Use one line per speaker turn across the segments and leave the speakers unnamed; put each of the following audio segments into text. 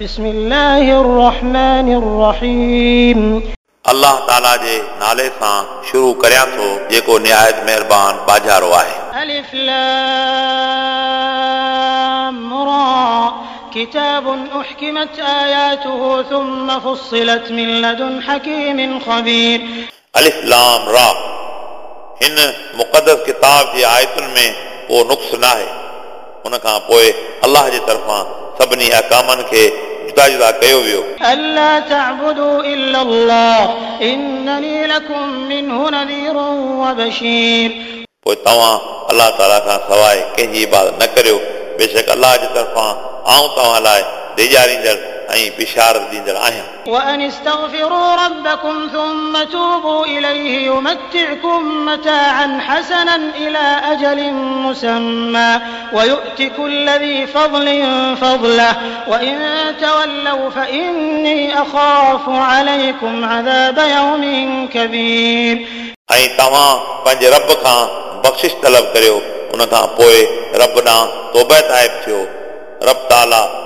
بسم الله الرحمن الرحيم
الله تعالى جي نالي سان شروع کريا تو جيڪو نهايت مهربان باجارو آهي
الف لام را كتاب احكمت اياته ثم فصلت من لدن حكيم خبير
الف لام را هن مقدس كتاب جي آيتن ۾ ڪو نقص ناهي ان کان پوءِ الله جي طرفان सभिनी अकामनि खे जुदा जुदा कयो वियो
अला تعبدوا الا الله انني لكم منه نذير وبشير
पोइ तव्हां अलाह ताला खां सवाइ कंहिंजी इबादत न करियो बेशक अलाह जे तरफ़ां आऊं तव्हां लाइ ॾेजारींदड़ ऐं बिशारत ॾींदड़ आहियां
وأن استغفروا ربكم ثم توبوا إليه يمتعكم متاعا حسنا إلى أجل مسمى ويؤت كل ذي فضل فضله وإن تولوا فإني أخاف عليكم عذاب يوم
كبير أي تمام پنج رب खां بخشش طلب करियो ان खां पोइ رب ॾांहुं तौबह ताइब थियो رب تعالی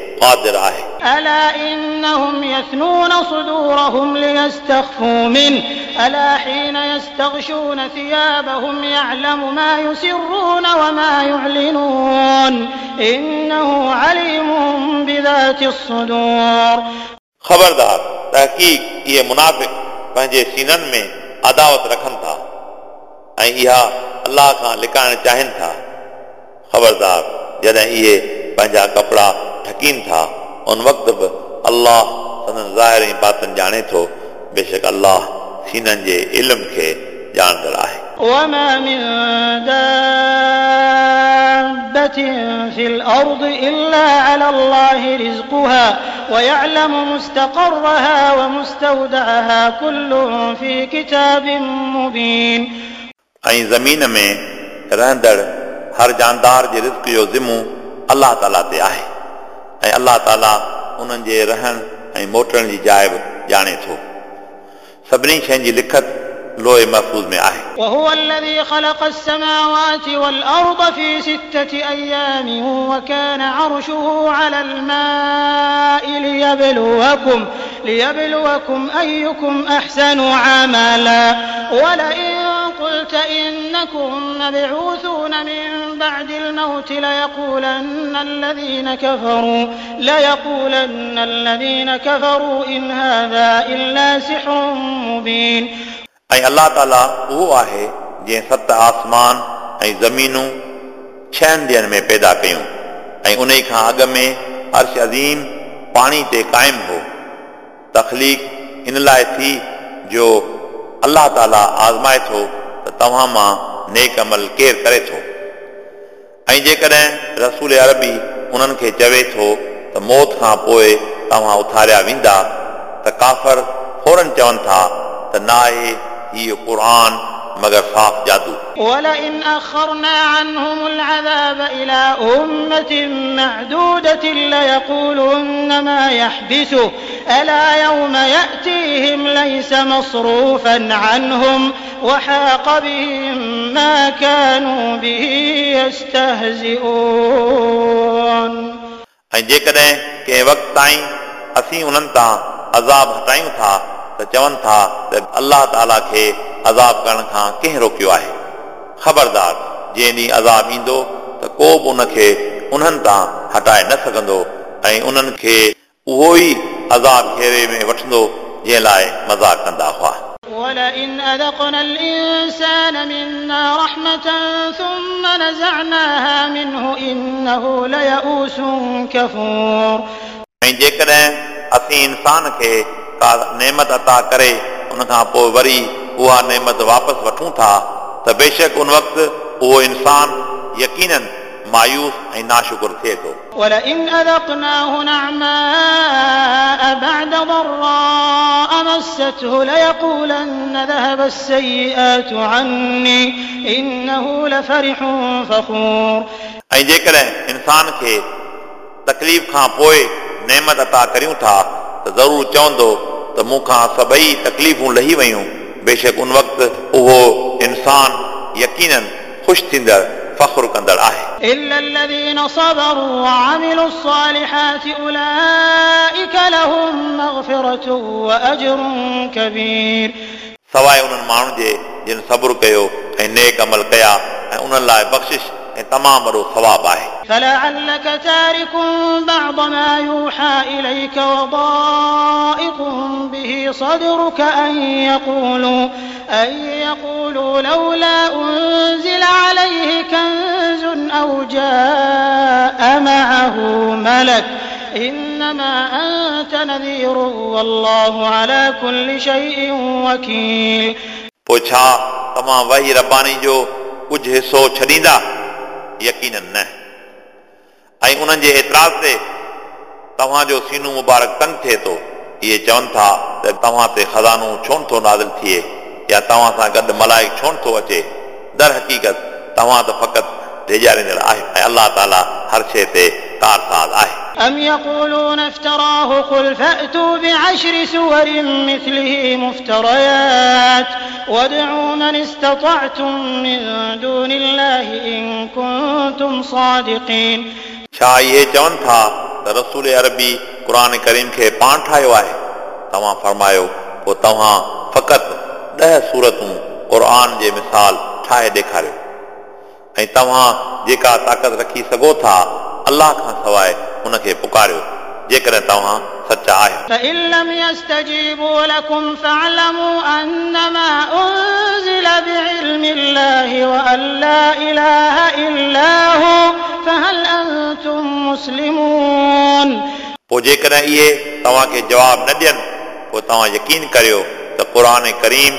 قادر آهي
ألا إنهم يثنون صدورهم ليستخفوا منه ألا حين يستغشون ثيابهم يعلم ما يسرون وما يعلنون إنه عليم بذات الصدور
خبردار تحقیق یہ منافق पंहिंजे سینن میں عداوت رکھن تھا ایہا اللہ کا لکان چاہن تھا خبردار جدہ یہ इहे کپڑا ٹھکین تھا ان وقت بہ اللہ سنن ظاہر ہی باطن جانے تھو بے شک اللہ سینن جے علم کے جاندڑ
وما من دابة في الأرض إلا على الله رزقها ويعلم مستقرها ومستودعها كل في كتاب مبين
ऐं ज़मीन में रहंदड़ हर जानदार जे रिस्क जो ज़िमूं अलाह ताला ते आहे ऐं अलाह ताला उन्हनि जे रहण ऐं मोटण जी जाइ बि ॼाणे थो सभिनी शयुनि जी लिखत لوئے محفوظ میں آئے
وهو الذي خلق السماوات والأرض في ستة أيام وكان عرشه على الماء ليبلوكم ليبلوكم أيكم أحسن عملا ولئن قلت إن إنكم مبعوثون من بعد الموت ليقولن الذين كفروا ليقولن الذين كفروا إن هذا إلا سحر مبين
أي الله تعالى هو آهي جي ست آسمان أي ज़मीनूं چھن دن میں پیدا कयूं أي उन खां अॻु میں عرش عظیم پانی تے قائم ہو تخلیق ان لائے تھی جو اللہ تعالیٰ آزمائے थो त नेक अमल केरु करे थो ऐं जेकॾहिं रसूल अरबी उन्हनि खे चवे थो त मौत खां पोइ तव्हां उथारिया वेंदा त काफ़र फौरन चवनि था त न आहे हीउ क़ुर مگر صاف جادو
ولئن أخرنا عنهم العذاب إلى أمة معدودة ليقولن ما يحبسه ألا يوم يأتيهم ليس مصروفا عنهم وحاق بهم जेकॾहिं
कंहिं वक़्त ताईं असीं उन्हनि तां अज़ाब हटायूं था त चवनि था त अलाह ताला खे अज़ाब करण खां कंहिं रोकियो आहे ख़बरदार जंहिं ॾींहुं अज़ाब ईंदो त को बि उनखे उन्हनि तां हटाए न सघंदो ऐं उन्हनि खे उहो ई अज़ाब घेरे में वठंदो जंहिं लाइ मज़ाक कंदा हुआ
ولئن أذقنا الإنسان منا رحمة ثم نزعناها منه إنه ليئوس كفور
ऐं जेकॾहिं असीं इंसान खे का नेमत अता करे उनखां पोइ वरी उहा नेमत वापसि वठूं था त बेशक उन वक़्तु उहो इंसान यकीननि मायूस ऐं नाशुकुर थिए थो
ولئن أذقناه نعماء بعد ضراء مسته ليقولن ذهب السيئات عني إنه لفرح فخور
ऐं जेकॾहिं इंसान खे तकलीफ़ खां पोइ नेमत अता करियूं था त ज़रूरु चवंदो त मूंखां सभई तकलीफ़ूं लही वयूं बेशक उन वक़्तु उहो इंसान यकीननि ख़ुशि थींदड़ فخر كندر आहे
آه. إلا الذين صبروا وعملوا الصالحات أولئك لهم مغفرة وأجر كبير
سواي उन्हनि माण्हुनि جي جن صبر كيو اي نيك عمل كيا ऐं उन्हनि लाइ बख़्शिश ऐं तमामु वॾो सवाबु आहे
فلعلك تارك بعض ما يوحى إليك وضائق به صدرك أن يقولوا أن يقولوا لولا أنزل عليه كنز أو جاء معه ملك إنما أنت نذير والله على كل شيء وكيل
पोइ छा तव्हां वही रबानी जो कुझु हिसो छॾींदा यकीन न ऐं उन्हनि जे एतिराज़ ते तव्हांजो सीनू मुबारक तंग थिए थो इहे चवनि था त तव्हां ते ख़ज़ानो छो नथो नाज़िल थिए या तव्हां सां गॾु मलाइ छो थो अचे दर हक़ीक़त तव्हां त फ़क़ति ॾेॼारींदड़ आहियो ऐं अलाह ताला हर शइ ते कारसाज़ आहे
أم يقولون افتراه قل فأتوا بعشر سور مثله مفتريات وادعوا من استطعتم من دون الله إن كنتم صادقين
छा इहे चवनि था त रसूल अरबी क़ुर करीम खे पाण ठाहियो आहे तव्हां फरमायो पोइ तव्हां ॾह सूरतूं क़रान जे मिसाल ठाहे ॾेखारियो ऐं तव्हां जेका ताक़त रखी सघो था अलाह खां सवाइ हुनखे पुकारियो जेकॾहिं तव्हां पोइ जेकॾहिं इहे तव्हांखे जवाबु न ॾियनि पोइ तव्हां यकीन करियो त करीम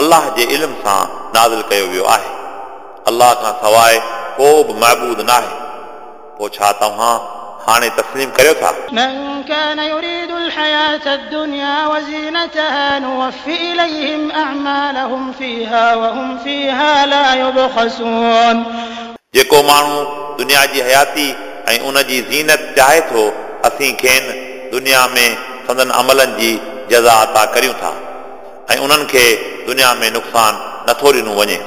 अलाह जे इल्म सां नाज़िल कयो वियो आहे अलाह खां सवाइ को बि महबूद न आहे पोइ छा तव्हां हाणे तस्लीम कयो था जेको माण्हू दुनिया जी हयाती ऐं उन जी ज़ीनत चाहे थो असीं खेनि दुनिया में सदन अमलनि जी जज़ा अता करियूं था ऐं उन्हनि खे दुनिया में नुक़सान नथो ॾिनो वञे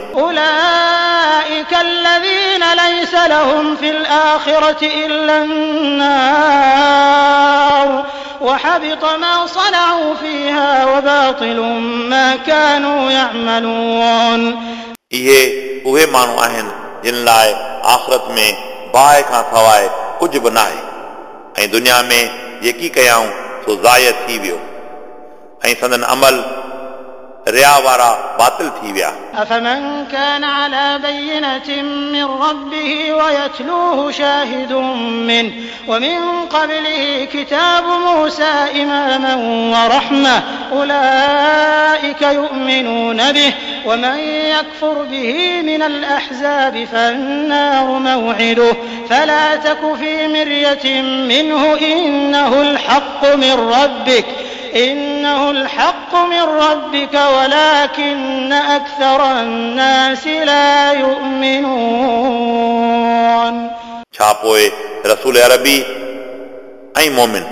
وحبط ما صنعوا فيها وباطل ما كانوا يعملون
इहे उहे माण्हू आहिनि जिन लाइ आख़िरत में बाहि खां सवाइ कुझु बि न आहे ऐं दुनिया में जेकी कयाऊं सो ज़ाया थी वियो ऐं संदन अमल ریا باطل تھی ویا
افمن كان على بينة من ربه ويتلوه شاهد منه ومن قبله كتاب موسى إماما ورحمة أولئك يؤمنون به ومن يكفر به من الأحزاب فالنار موعده فلا تك في مرية منه إنه الحق من ربك إنه الحق من ربك ولكن أكثر الناس لا يؤمنون
छा पोइ रसूल अरबी ऐं मोमिन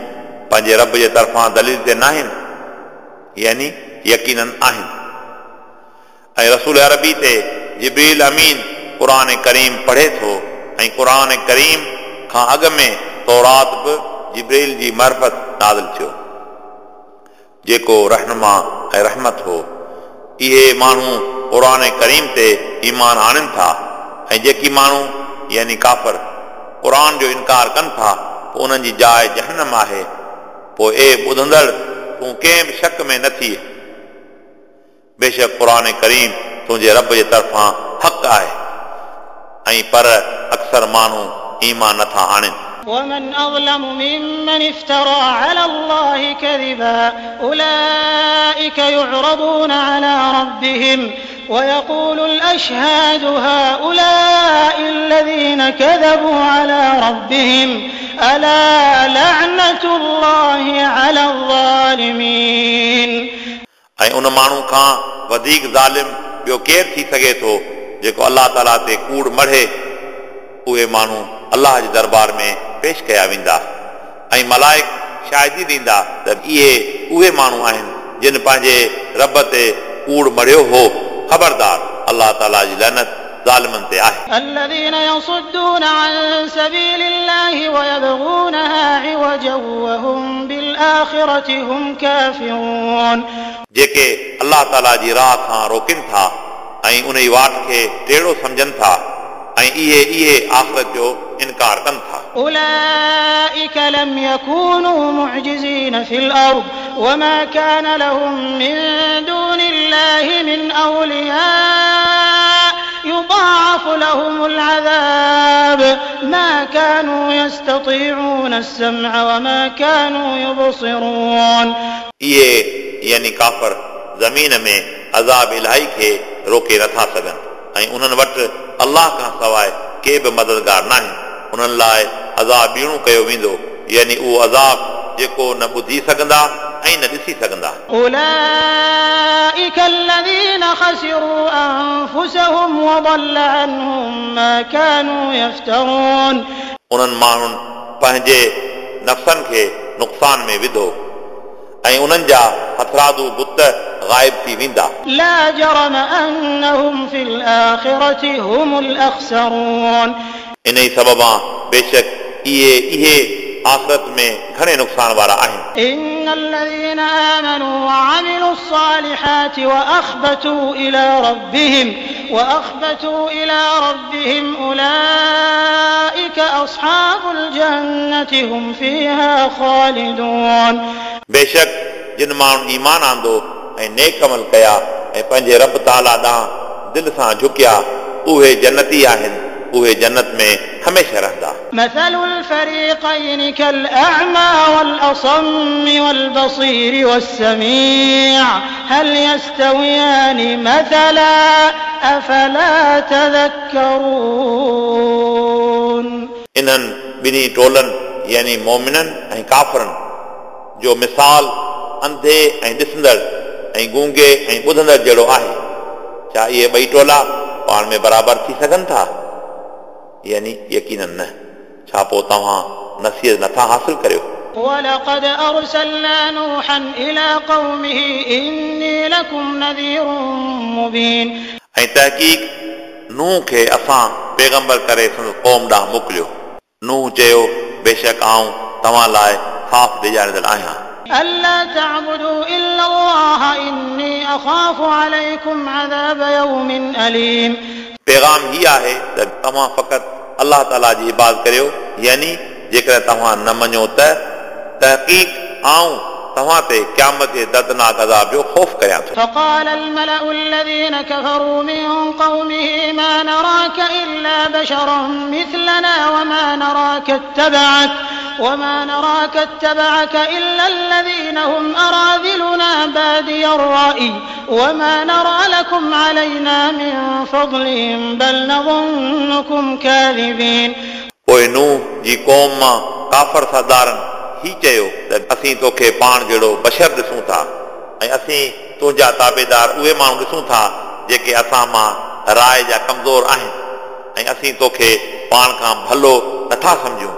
पंहिंजे रब जे तरफ़ां दलील ते न आहिनि यानी यकीननि आहिनि ऐं रसूल अरबी ते जिबरील अमीन क़ुर करीम पढ़े थो ऐं क़ुर करीम खां अॻु में तौरात बि जिबरील जी मरफ़त नाज़िल थियो जेको रहनुमा ऐं रहमत हो इहे माण्हू पुराणे करीम ते ईमान आणनि था ऐं जेकी माण्हू यानी काफ़र क़ुर जो इनकार कनि था पोइ उन्हनि जी जाइ जहनम आहे पोइ ए ॿुधंदड़ तूं कंहिं बि शक में न थिए बेशक क़ुराने करीम तुंहिंजे रब जे तरफ़ां हक़ आहे ऐं पर अक्सर माण्हू ईमान नथा आणनि
ومن أظلم ممن افترى على الله كذبا أولئك يعرضون على ربهم ويقول الأشهاد هؤلاء الذين كذبوا على ربهم ألا لعنة الله على الظالمين
أي उन माण्हू खां वधीक ज़ालिम ॿियो केरु थी सघे थो जेको अलाह ताला उहे माण्हू अलाह जे दरबार में पेश कया वेंदा ऐं मलाइक शायदि त इहे उहे माण्हू आहिनि जिन पंहिंजे रब ते कूड़ मरियो हो ख़बरदार अलाह जेके अलाह ताला जी राह खां रोकिन था ऐं उन जी वात खे अहिड़ो सम्झनि था ऐं इहे इहे आख़िरत जो इनकार कनि था
أولئك لم يكونوا معجزين في الأرض وما كان لهم من دون الله من أولياء يضاعف لهم العذاب ما كانوا يستطيعون السمع وما كانوا يبصرون
إيه يعني كافر زمین میں عذاب الہی کے روکے نہ تھا سکن ऐं उन्हनि वटि अलाह खां सवाइ के बि मददगार न आहे उन्हनि लाइ अज़ाब अज़ाबीणो कयो वेंदो यानी उहो अज़ाब जेको न ॿुधी सघंदा ऐं न ॾिसी सघंदा उन्हनि माण्हुनि पंहिंजे नफ़्सनि खे नुक़सान में विधो ऐं उन्हनि जा हथरादू बुत غائب سيندا
لا جرم أنهم في الآخرة هم الأخسرون
إن سببا بيشك إيه إيه آخرت میں گھنے نقصان وارا آئیں
إن الذين آمنوا وعملوا الصالحات وأخبتوا إلى ربهم وأخبتوا إلى ربهم أولئك أصحاب الجنة هم فيها خالدون
بے شک جن مانو ایمان آندو ऐं नेक अमल कया ऐं पंहिंजे रब ताला ॾांहुं दिलि सां झुकिया उहे जन्नती आहिनि उहे जन्नत में हमेशह रहंदा
مثل الفريقين كالأعمى والأصم والبصير والسميع هل يستويان مثلا أفلا تذكرون
इन्हनि ॿिन्ही टोलनि यानी मोमिननि ऐं काफ़रनि जो मिसाल अंधे ऐं ॾिसंदड़ ऐं गूंगे ऐं ॿुधंदड़ जहिड़ो आहे छा इहे ॿई टोला पाण में बराबरि थी सघनि था यानी यकीन न छा पोइ तव्हां नसीहत नथा खे قوم पैगम्बर موڪليو نوح چيو بيشڪ बेशक توهان तव्हां लाइ साफ़ बिजाण आहियां
ألا تعبدوا إلا الله إني أخاف عليكم عذاب يوم أليم
پیغام ہی आहे त तव्हां फ़क़ति अलाह ताला जी इबाद करियो यानी जेकर तव्हां न मञो त तहक़ीक़ आऊं तव्हां ते क़यामत जे दर्दनाक अज़ाब जो ख़ौफ़ करियां
فقال الملأ الذين كفروا من قومه ما نراك إلا بشرا مثلنا وما نراك اتبعك وما نراك اتبعك إلا الذين هم أراذلنا بادي الرأي وما نرى لكم علينا من فضلهم بل نظنكم كاذبين
पोइ नूह जी क़ौम मां काफ़र साधारनि ही चयो त असीं तोखे पाण जहिड़ो बशर ॾिसूं था ऐं असीं तुंहिंजा ताबेदार उहे माण्हू ॾिसूं था जेके असां मां राय जा कमज़ोर आहिनि ऐं असीं तोखे पाण खां भलो नथा सम्झूं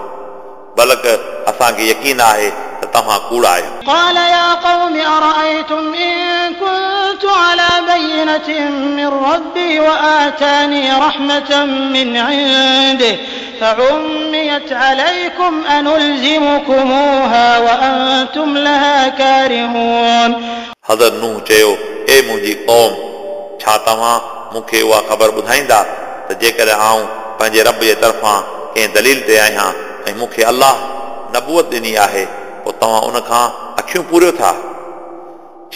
بلکہ اساں کے یقین ہے تہاں کوڑا آئے
قال يا قوم أرأيتم إن كنت على بينة من ربي وآتاني رحمة من عنده فعميت عليكم أنلزمكموها وأنتم لها كارهون
حضر نوح چيو اے مجھي قوم چھا تمہاں مکھے اहा خبر ॿुधाईंदा त जेकर آऊं पंहिंजे रब जे तरफ़ां कंहिं दलील ते आहियां ऐं मूंखे अलाह नबूअत ॾिनी आहे पोइ तव्हां उन खां अखियूं पूरियो था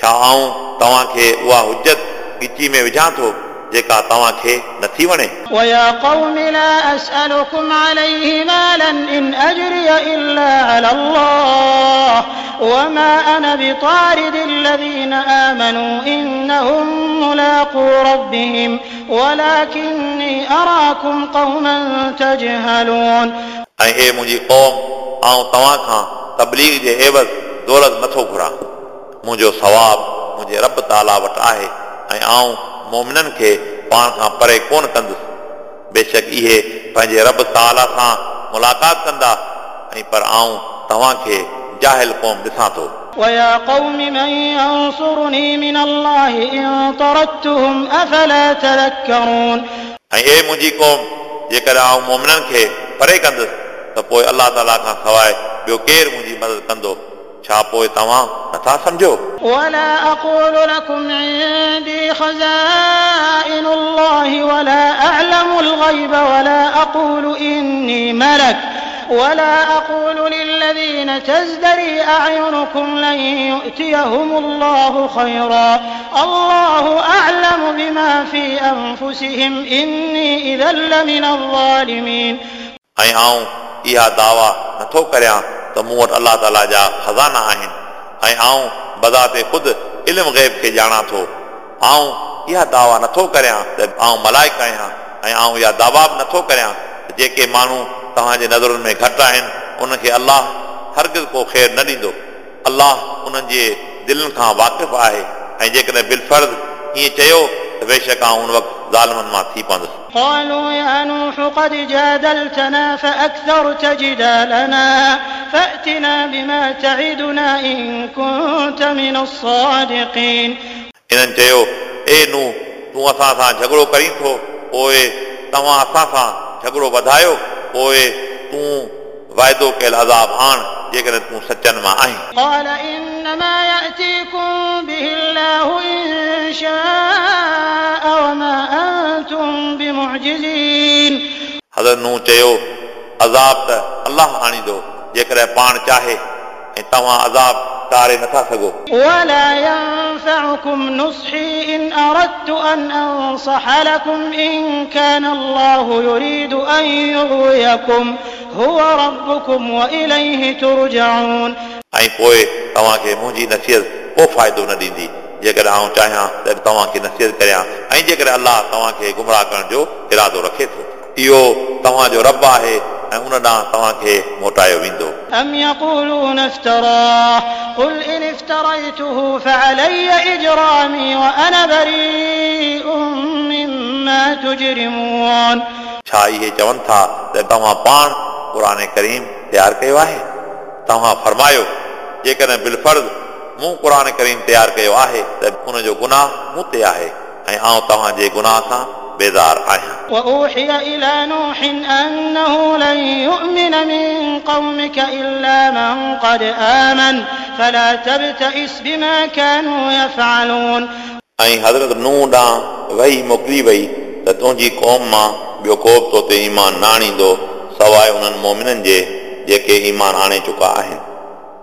छा आऊं तव्हांखे उहा हुजत ॻिची में विझां थो जेका तव्हांखे नथी वणे
وما أنا بطارد الذين آمنوا إنهم ملاقو ربهم ولكني أراكم قوما تجهلون
ऐं हे मुंहिंजी क़ौम ऐं तव्हां खां तबलीग जे हेवज़ दौलत नथो घुरां मुंहिंजो सवाबु मुंहिंजे रब ताला वटि आहे ऐं आऊं मोमिननि खे पाण खां परे कोन कंदुसि बेशक इहे पंहिंजे रब ताला सां मुलाक़ात कंदा ऐं पर आऊं तव्हांखे जाहिल क़ौम ॾिसां हे मुंहिंजी क़ौम जेकॾहिं आऊं मोमिननि खे परे कंदुसि त पोइ अलाह ताला खां सवाइ ॿियो केरु मुंहिंजी मदद कंदो छा पोइ तव्हां नथा सम्झो
ولا اقول لكم عندي خزائن الله ولا اعلم الغيب ولا اقول اني ملك ولا اقول للذين تزدري اعينكم لن يؤتيهم الله خيرا الله اعلم بما في انفسهم اني اذا لمن الظالمين
ऐं आऊं इहा दावा नथो करियां त मूं वटि अलाह ताला जा ख़ज़ाना आहिनि ऐं बज़ार ते ख़ुदि ग़ैब खे ॼाणा थो ऐं इहा दावा नथो करियां त आऊं मलाइक आहियां ऐं आऊं इहा दावा बि नथो करियां जेके माण्हू तव्हांजे नज़रुनि में घटि आहिनि उनखे अलाह हर को ख़ैरु न ॾींदो अलाह उन्हनि जे दिलनि खां वाक़िफ़ु आहे ऐं जेकॾहिं बिलफर्ज़ ईअं चयो त बेशक आऊं उन वक़्तु ظالمن ما تھی پوندس
قالوا يا نوح قد جادلتنا فأكثر تجدالنا فأتنا بما تعدنا إن كنت من الصادقين
انن چيو اي نو تو اسا سا جھگڑو ڪرين ٿو اوئے توهان اسا سا جھگڑو وڌايو اوئے تو वाइदो कयल अज़ाब आण जेकॾहिं तूं सचनि मां आहीं मूं चयो अज़ाब त अलाह आणींदो जेकॾहिं पाण चाहे ऐं तव्हां अज़ाब मुंहिंजी नसीहत को फ़ाइदो न ॾींदी जेकॾहिं तव्हांखे नसीहत कयां ऐं जेकॾहिं अलाह तव्हांखे गुमराह करण जो इरादो रखे थो इहो तव्हांजो रब आहे तव्हांखे मोटायो वेंदो छा इहे चवनि था त तव्हां पाण पुराने करीम तयारु कयो आहे तव्हां फरमायो जेकॾहिं قران फर्ज़ मूं पुराने करीम तयारु कयो आहे त उनजो गुनाह मूं ते आहे ऐं तव्हांजे गुनाह सां بیزار آیا
وأوحي إلى نوح أنه لن يؤمن من قومك إلا من قد آمن فلا تبتئس بما كانوا يفعلون
ऐं हज़रत नूह ॾांहुं वही मोकिली वई त तुंहिंजी क़ौम मां ॿियो को बि तो ते ईमान न आणींदो सवाइ उन्हनि मोमिननि जे जेके ईमान आणे चुका आहिनि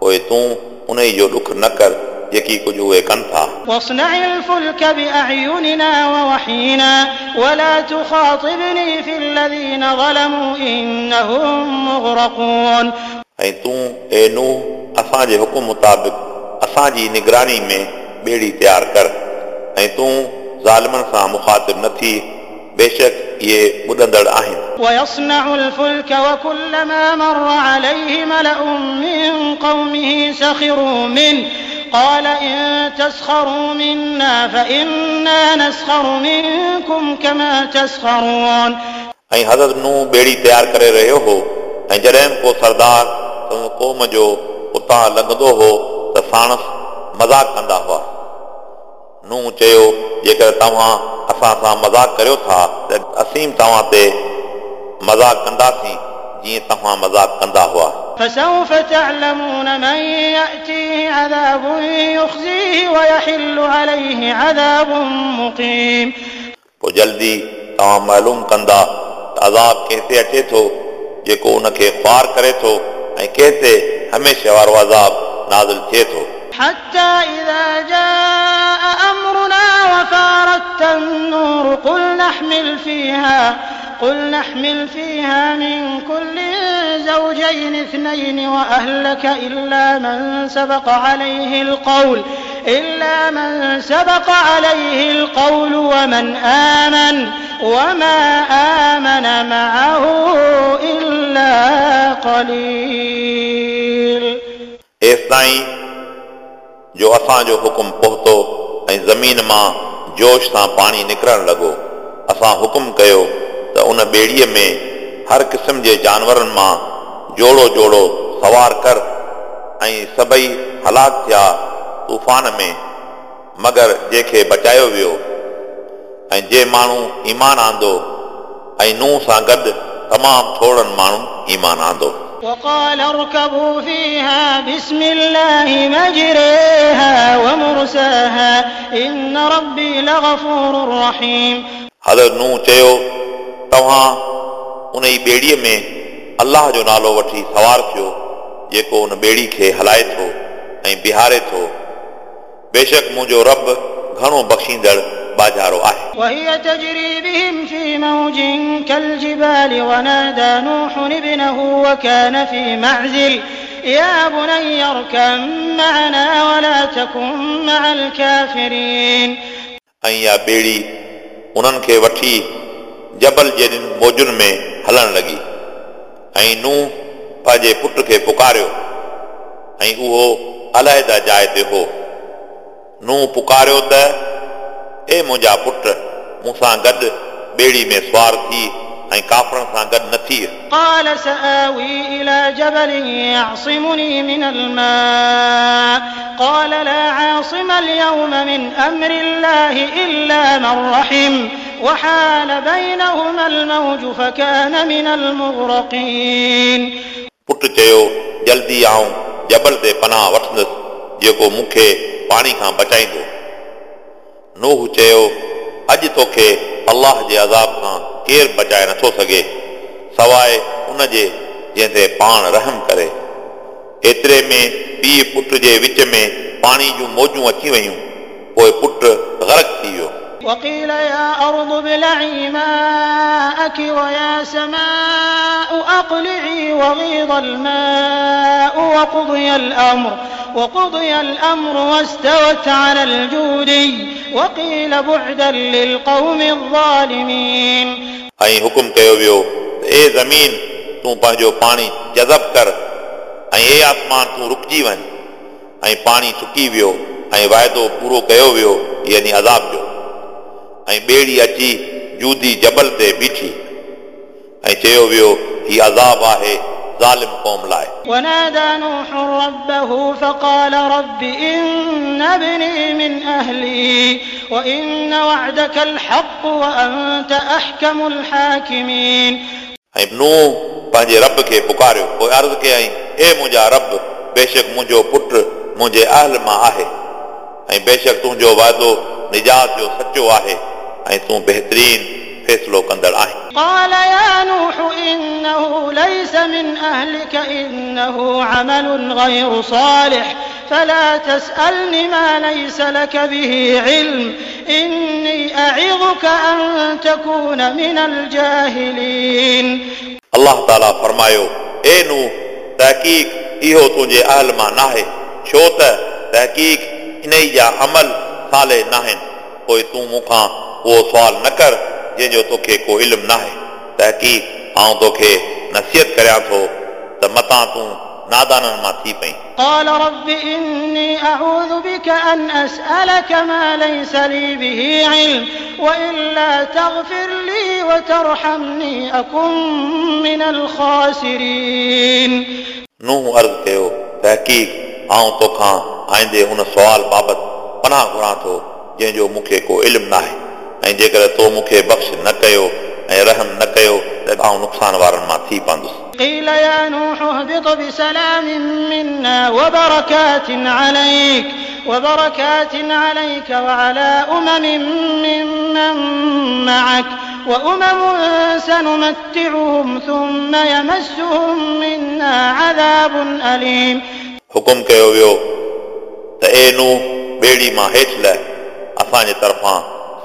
पोइ तूं उन जो ॾुख न कर यकी कुझु उहे कनि था
واصنع الفلك بأعيننا ووحينا ولا تخاطبني في الذين ظلموا إنهم مغرقون
نو तूं ए حکم مطابق हुकुम मुताबिक़ असांजी निगरानी में ॿेड़ी तयारु कर ऐं ظالمن ज़ालिमनि مخاطب मुखातिब न بے شک یہ ॿुधंदड़ आहिनि
ويصنع الفلك وكلما مر عليه ملأ من قومه سخروا منه قال تسخروا منا نسخر منكم كما تسخرون
ऐं हर नूंह ॿेड़ी तयारु करे रहियो हो ऐं जॾहिं बि को सरदार क़ौम जो उतार लॻंदो हो त साणस मज़ाक कंदा हुआ नूंहं चयो जेकर तव्हां असां सां मज़ाक कयो था त असीं तव्हां ते मज़ाक कंदासीं जीअं तव्हां मज़ाक कंदा हुआ
فسوف تعلمون من يأتيه عذاب يخزيه ويحل عليه عذاب مقيم
وجلدي تمام معلوم كندا عذاب كيسي اچي تو جيڪو ان کي خوار ڪري ٿو ۽ ڪيسي هميشه وارو عذاب نازل ٿئي ٿو
حتى اذا جاء امرنا وفارت النور قل نحمل فيها قل نحمل فيها من كل زوجين اثنين وأهلك إلا من سبق عليه القول إلا من سبق عليه القول ومن آمن وما آمن معه إلا قليل
جو जो جو حکم پہتو ऐं ज़मीन मां जोश सां पाणी निकिरणु लॻो असां हुकुम कयो उन ॿेड़ीअ में हर क़िस्म जे जानवरनि मां जोड़ो जोड़ो सवार कर ऐं सभई हलाक थिया तूफ़ान में मगर जंहिंखे बचायो वियो ऐं जे माण्हू ईमान आंदो ऐं नहं सां गॾु तमामु थोरनि माण्हू ईमान आंदो न चयो तव्हां उन ई ॿेड़ीअ में अलाह जो नालो वठी सवार थियो जेको उन ॿेड़ी खे हलाए थो ऐं बिहारे थो बेशक मुंहिंजो उन्हनि खे जबल जहिड़ियुनि मौजुनि में हलणु लॻी ऐं नूंं पंहिंजे पुट खे पुकारियो ऐं उहो अलहदा जाइ ते हो नूंंहुं पुकारियो त ए मुंहिंजा पुट मूंसां गॾु ॿेड़ी में सुवार थी
قال سآوي إلى جبل يعصمني من الماء قال لا عاصم اليوم من أمر الله إلا من رحم وحال بينهما الموج فكان من المغرقين
पुट चयो अॼु तोखे अलाह जे अज़ाब खां केरु बचाए नथो सघे सवाइ उन जे जंहिं ते पाण रहम करे एतिरे में पीउ पुट जे विच में पाणी जूं मौजूं अची वियूं पोइ पुटु ग़रत थी वियो
وقيل يا أرض ابْلَعِي ماءك ويا سماء أقلعي وغيض الماء وقضي الأمر وقضي الأمر واستوت على الجودي وقيل بعدا للقوم الظالمين
أي حكم كيو بيو اي زمين تو پانجو پاني جذب کر اي اي آسمان تو رک جي اي پاني سکی بيو اي وعدو پورو كيو بيو يعني عذاب جو ऐं ॿेड़ी अची जूदी जबल ते बीठी ऐं चयो वियो हीउ अज़ाब आहे ظالم قوم لائے
ونادى نوح ربه فقال ربي ان ابني من اهلي وان وعدك الحق وانت احكم الحاكمين ابن
نو پنهنجي رب کي پڪاريو او عرض ڪي آهي اي منجا رب بيشڪ منجو پٽ منجي اهل ما آهي ۽ بيشڪ تون جو وعدو نجات جو سچو آهي ऐं तूं बहितरीन फ़ैसिलो कंदड़ आहीं
قال يا نوح إنه ليس من أهلك إنه عمل غير صالح فلا تسألني ما ليس لك به علم إني أعظك أن تكون من الجاهلين
الله تعالى فرمايو اي نوح تحقیق इहो تنجي اهل ما ناهي छो त तहक़ीक़ इन عمل صالح अमल کوئی تو पोइ उहो सुवाल न कर जंहिंजो तोखे को इल्मु न आहे तहक़ीक़ आउं तोखे नसीहत करियां थो त मतां तूं نادانن ما ٿي پئي
قال رب اني اعوذ بك ان اسالك ما ليس لي به علم والا تغفر لي وترحمني اكن من الخاسرين
نو عرض ڪيو تحقيق آئون توکان آئندي ان سوال بابت پناہ گھران ٿو جنهن جو مونکي کو علم ناهي ऐं जेकर तो मूंखे बख़्श न कयो ऐं रहम न कयो त आउं नुक़सान वारनि
मां थी पवंदुसि قيل يا نوح اهبط بسلام منا وبركات عليك وبركات عليك وعلى أمم ممن معك وأمم سنمتعهم ثم يمسهم منا عذاب أليم حكم कयो
वियो त ए नूह ॿेड़ी मां हेठि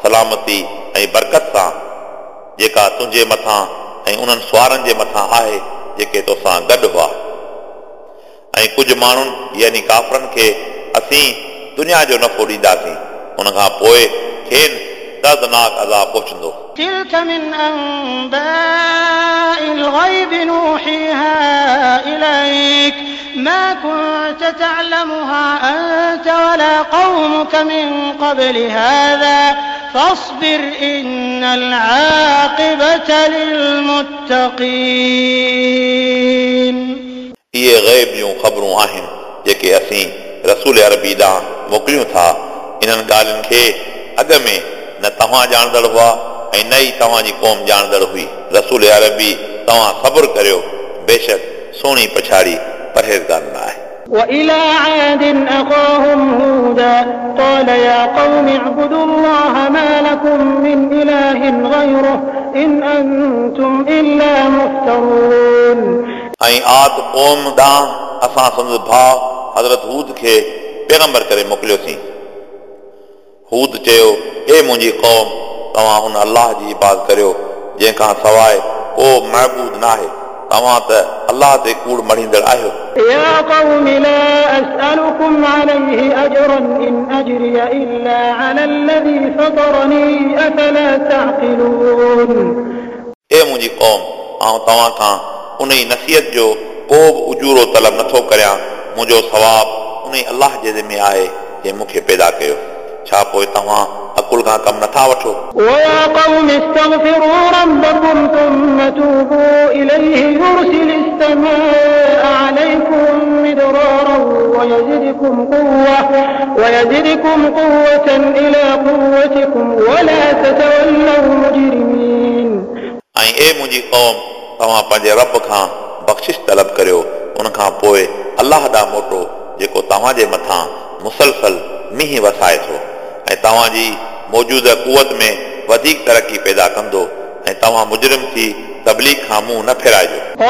सलामती ऐं मथां ऐं कुझु माण्हुनि
فاصبر إن العاقبة للمتقين
इहे ग़ैब जूं ख़बरूं आहिनि जेके असीं रसूल अरबी ॾांहुं मोकिलियूं था इन्हनि ॻाल्हियुनि खे अॻ में न तव्हां ॼाणंदड़ हुआ ऐं न ई तव्हांजी क़ौम ॼाणंदड़ हुई रसूल अरबी तव्हां ख़बर करियो बेशक सुहिणी पछाड़ी परहेज़गार न आहे
وإلى عاد أخاهم هودا قال يا قوم اعبدوا الله ما لكم من إله غيره إن أنتم إلا مفترون
ऐं आद क़ौम ॾांहुं असां संदसि भाउ हज़रत हूद खे पैगम्बर करे मोकिलियोसीं हूद चयो हे मुंहिंजी क़ौम तव्हां हुन अलाह जी इबादत करियो जंहिंखां सवाइ को महबूद न आहे तव्हां त अलाह ते कूड़
يا قوم لا أسألكم عليه أجرا إن أجري إلا على الذي فطرني أفلا تعقلون
اے منجي قوم آؤں تواں کان انہی نصیحت جو کو بि اجورو طلب نٿو ڪريان منجو ثواب انہی اللہ جي ذمہ آهي جंहिं मूंखे पैदा कयो छा पोइ तव्हां अकुल खां कमु नथा वठो
मुंहिंजी क़ौम तव्हां
पंहिंजे रब खां बख़्शिश तलब करियो उन खां पोइ अलाह ॾांहुं मोटो जेको तव्हांजे मथां मुसलसल मींहुं वसाए थो ऐं तव्हांजी मौजूद कुवत में वधीक तरक़ी पैदा कंदो ऐं तव्हां मुजरिम थी तबली खां मुं न फेराइजो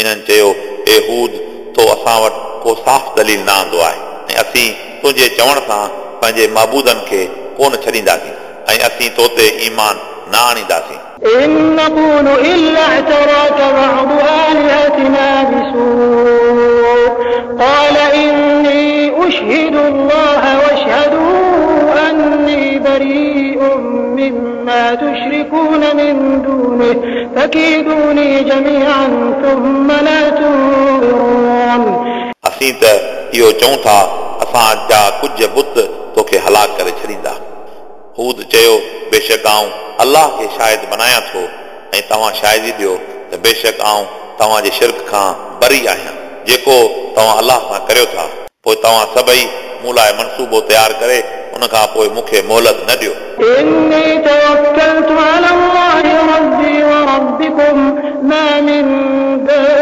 हिन साफ़ दलील न आंदो आहे ऐं असीं तुंहिंजे चवण सां पंहिंजे महबूदनि खे कोन छॾींदासीं ऐं असीं तो ते ईमान न आणींदासीं
إن نقول إلا اعتراك بعض آلهتنا بسوء قال إني أشهد الله واشهدوا أني بريء مما تشركون من دونه فكيدوني جميعا ثم لا تنظرون असीं
त इहो चऊं था असां जा कुझु बुत तोखे हलाक करे छॾींदा बेशक आऊं अलाह खे शायदि बनायां थो ऐं तव्हां शायदि ई ॾियो त बेशक आऊं तव्हांजे शिरक खां बरी आहियां जेको तव्हां अलाह सां करियो था पोइ तव्हां सभई मूं लाइ मनसूबो तयारु करे उन खां पोइ मूंखे मोहलत न
ॾियो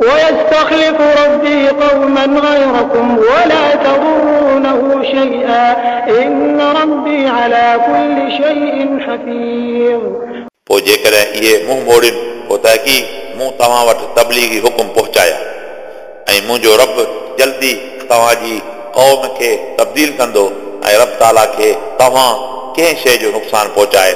ويستخلف ربي ربي قوما غيركم ولا تضرونه شيئا إن على كل شيء حفيظ
پو جے یہ منہ موڑن وٹ تبلیغی حکم پہنچایا پہچایا رب جلدی تھی قوم کے تبدیل کرب تالا تن شے جو نقصان پہنچائے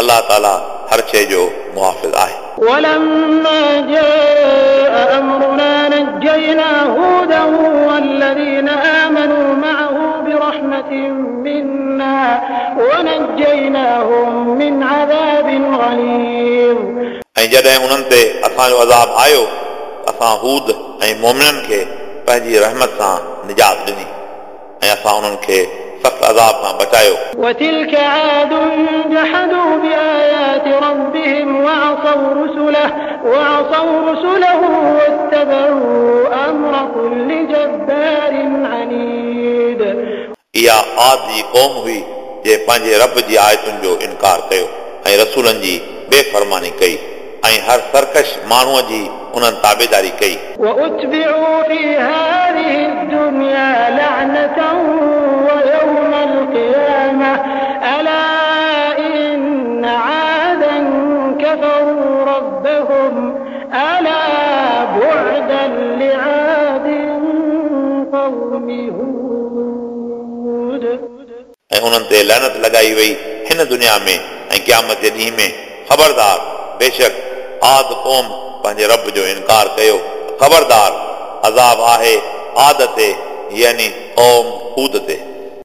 نہالا ہر شوافل ہے
ولما جاء أمرنا نجينا هودا والذين آمنوا معه برحمة منا ونجيناهم من عذاب غليظ
ऐं जॾहिं उन्हनि ते असांजो अज़ाब आयो असां हूद ऐं मोमिननि खे पंहिंजी रहमत सां निजात ॾिनी ऐं असां उन्हनि खे सख़्तु अज़ाब खां बचायो
وعصوا رسله واتبعوا امر كل جبار عنيد
يا عادي قوم هي جے پنهنجے رب جي آيتن جو انڪار ڪيو ۽ رسولن جي بے فرمانی ڪئي ۽ هر سرکش ماڻهوء جي انهن تابعداري ڪئي
وَأُتْبِعُوا فِي هَذِهِ الدُّنْيَا لَعْنَةً ألا بعدا لعاد قوم هود
لنت لگائی وی ہم دنیا میں قیامت ڈی میں خبردار بے شک آدم پانے رب جو انکار کر خبردار عذاب ہے آد تے یعنی اوم ادے